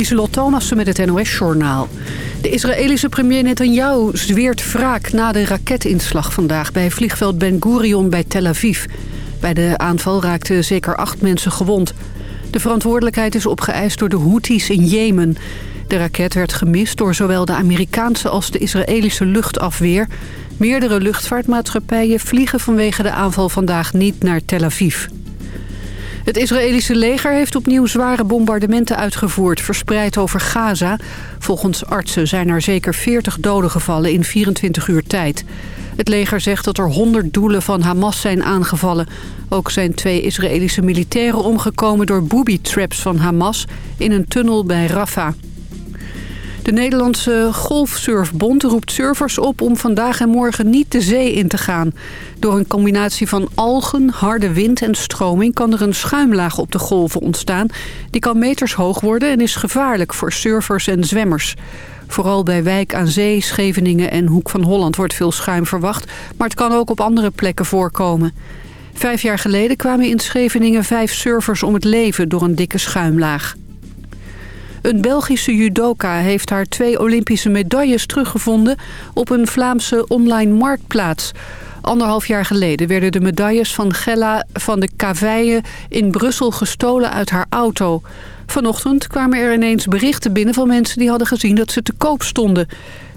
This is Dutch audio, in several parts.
Lieselot Thomassen met het NOS-journaal. De Israëlische premier Netanyahu zweert wraak na de raketinslag vandaag... bij vliegveld Ben Gurion bij Tel Aviv. Bij de aanval raakten zeker acht mensen gewond. De verantwoordelijkheid is opgeëist door de Houthis in Jemen. De raket werd gemist door zowel de Amerikaanse als de Israëlische luchtafweer. Meerdere luchtvaartmaatschappijen vliegen vanwege de aanval vandaag niet naar Tel Aviv. Het Israëlische leger heeft opnieuw zware bombardementen uitgevoerd... verspreid over Gaza. Volgens artsen zijn er zeker 40 doden gevallen in 24 uur tijd. Het leger zegt dat er 100 doelen van Hamas zijn aangevallen. Ook zijn twee Israëlische militairen omgekomen door booby-traps van Hamas... in een tunnel bij Rafah. De Nederlandse Golfsurfbond roept surfers op om vandaag en morgen niet de zee in te gaan. Door een combinatie van algen, harde wind en stroming kan er een schuimlaag op de golven ontstaan. Die kan meters hoog worden en is gevaarlijk voor surfers en zwemmers. Vooral bij Wijk aan Zee, Scheveningen en Hoek van Holland wordt veel schuim verwacht. Maar het kan ook op andere plekken voorkomen. Vijf jaar geleden kwamen in Scheveningen vijf surfers om het leven door een dikke schuimlaag. Een Belgische judoka heeft haar twee Olympische medailles teruggevonden op een Vlaamse online marktplaats. Anderhalf jaar geleden werden de medailles van Gella van de Kaveien in Brussel gestolen uit haar auto. Vanochtend kwamen er ineens berichten binnen van mensen die hadden gezien dat ze te koop stonden.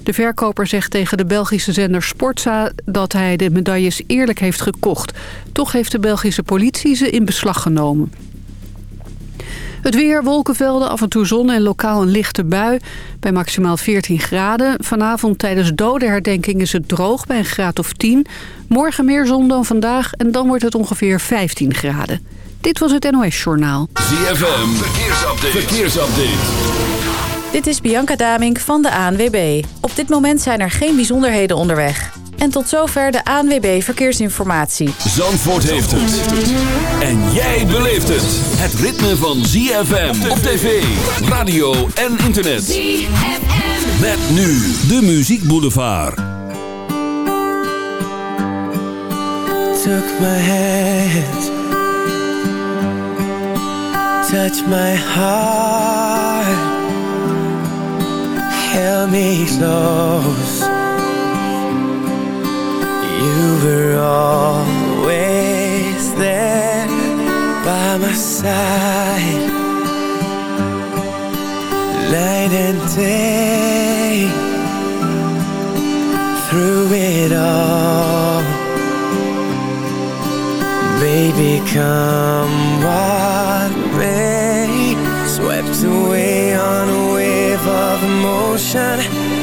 De verkoper zegt tegen de Belgische zender Sportza dat hij de medailles eerlijk heeft gekocht. Toch heeft de Belgische politie ze in beslag genomen. Het weer, wolkenvelden, af en toe zon en lokaal een lichte bui. Bij maximaal 14 graden. Vanavond tijdens dodenherdenking is het droog bij een graad of 10. Morgen meer zon dan vandaag en dan wordt het ongeveer 15 graden. Dit was het NOS Journaal. ZFM, verkeersupdate. verkeersupdate. Dit is Bianca Damink van de ANWB. Op dit moment zijn er geen bijzonderheden onderweg. En tot zover de ANWB Verkeersinformatie. Zandvoort heeft het. En jij beleeft het. Het ritme van ZFM op tv, radio en internet. ZFM. Met nu de Muziek Boulevard. Took my hand. Touch my heart. Held me close. You were always there by my side. Night and day. Through it all. Baby, come what may. Swept away on a wave of emotion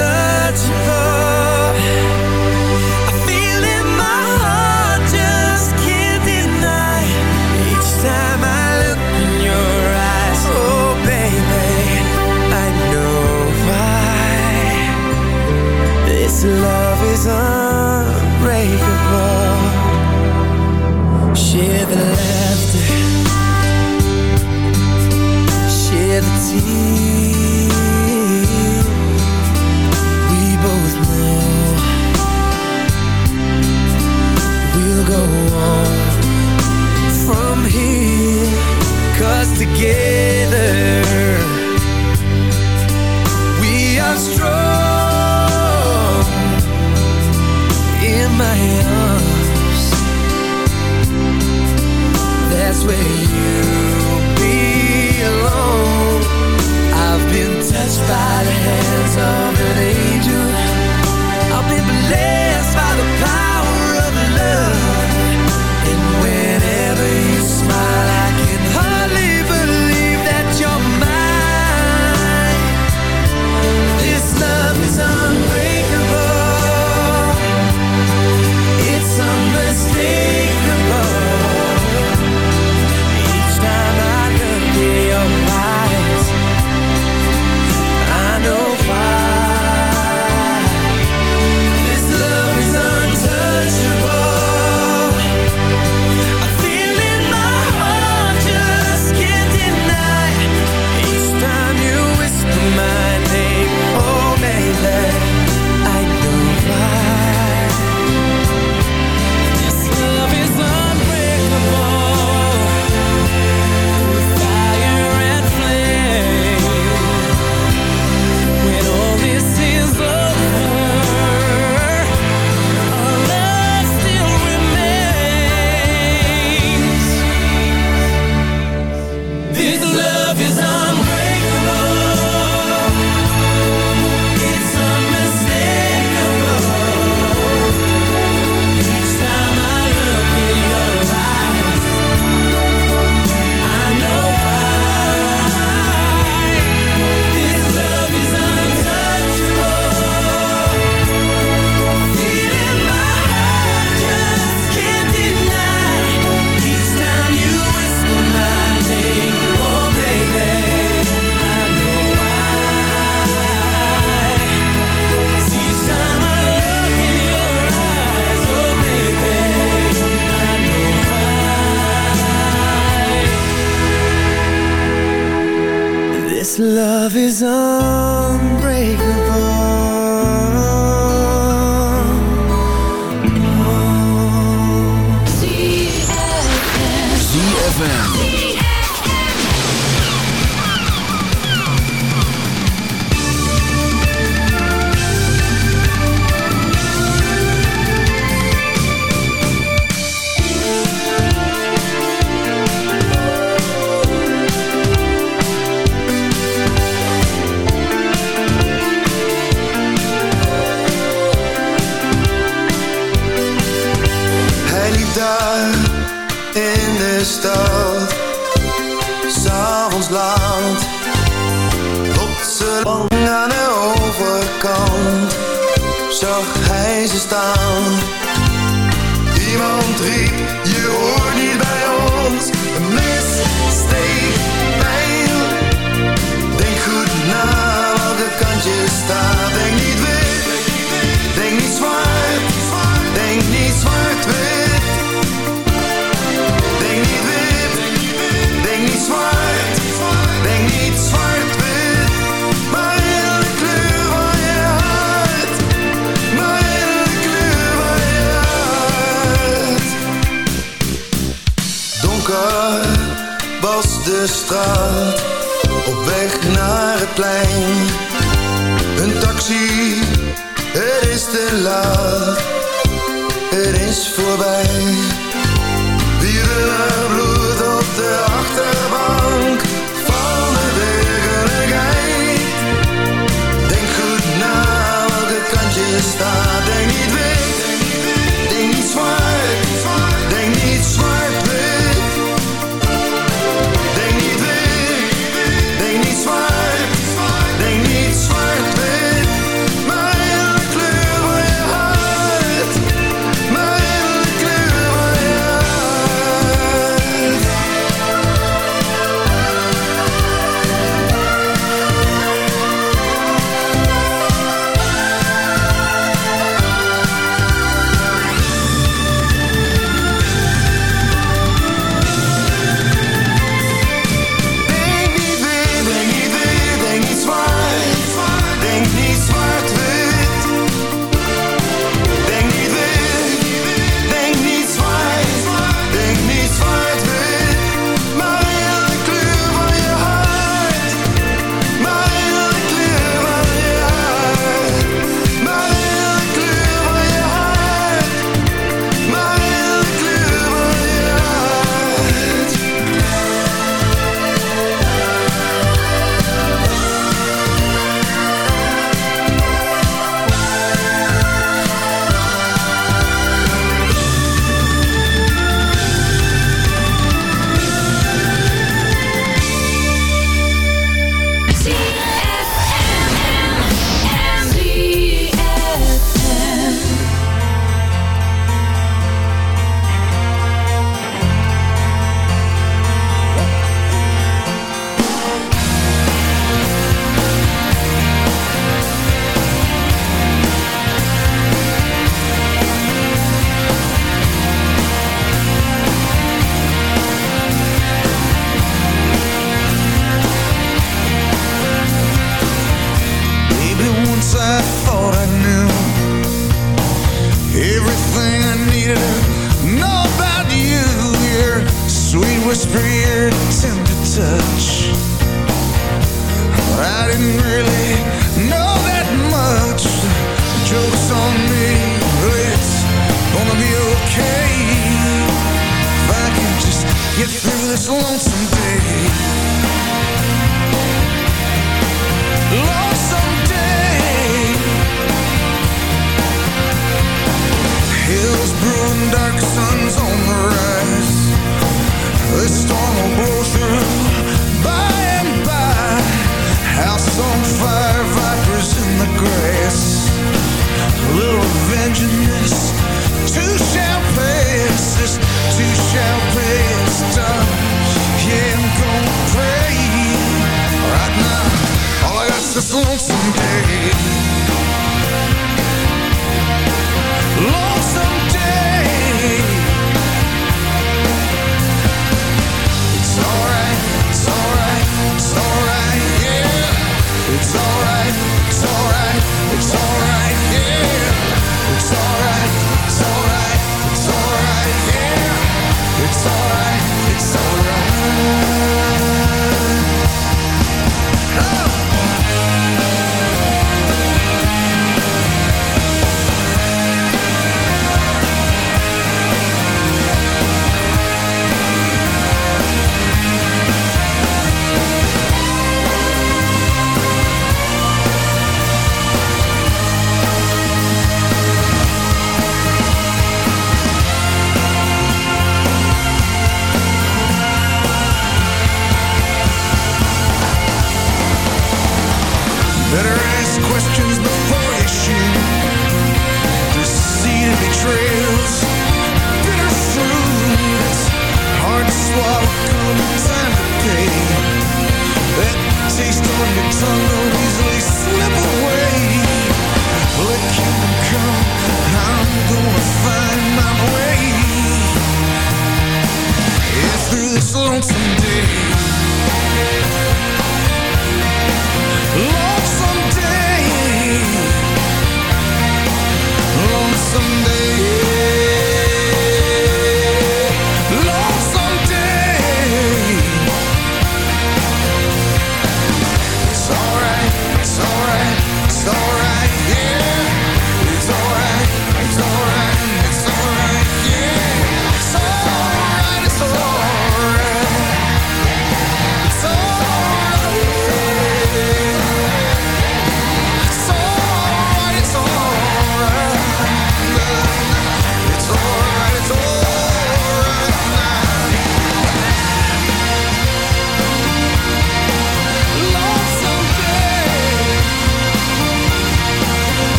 searching for Niemand riep, je hoort niet bij ons. Een missteek. op weg naar het plein. Een taxi, het is te laat, het is voorbij. Dieren bloed op de achterbank. Van de Denk goed na welke kant je staat.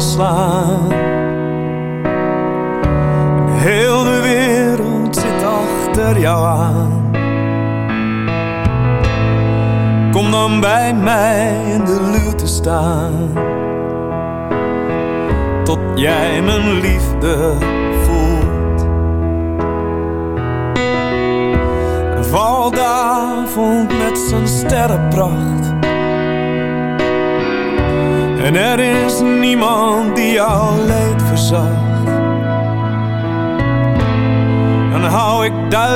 Slaan.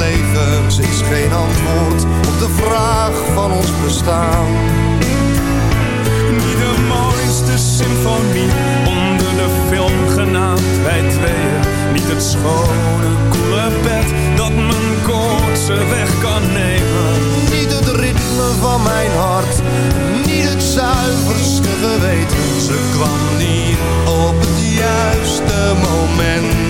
Ze is geen antwoord op de vraag van ons bestaan. Niet de mooiste symfonie onder de film genaamd wij tweeën. Niet het schone, koele bed dat mijn koortse weg kan nemen. Niet het ritme van mijn hart, niet het zuiverste geweten. Ze kwam niet op het juiste moment.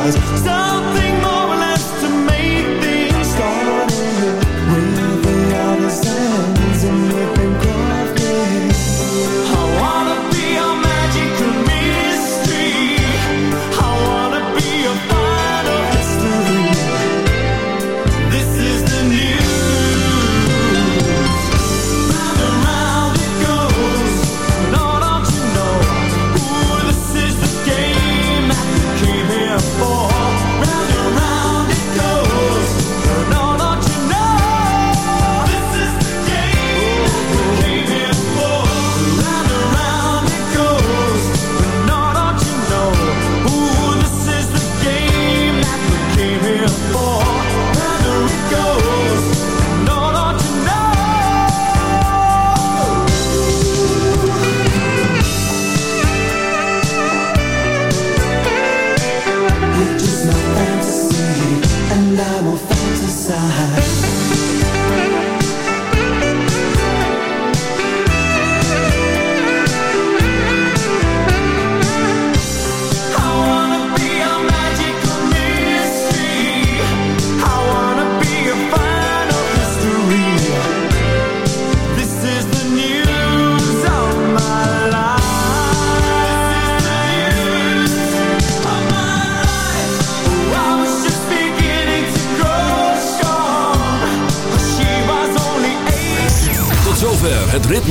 eyes. So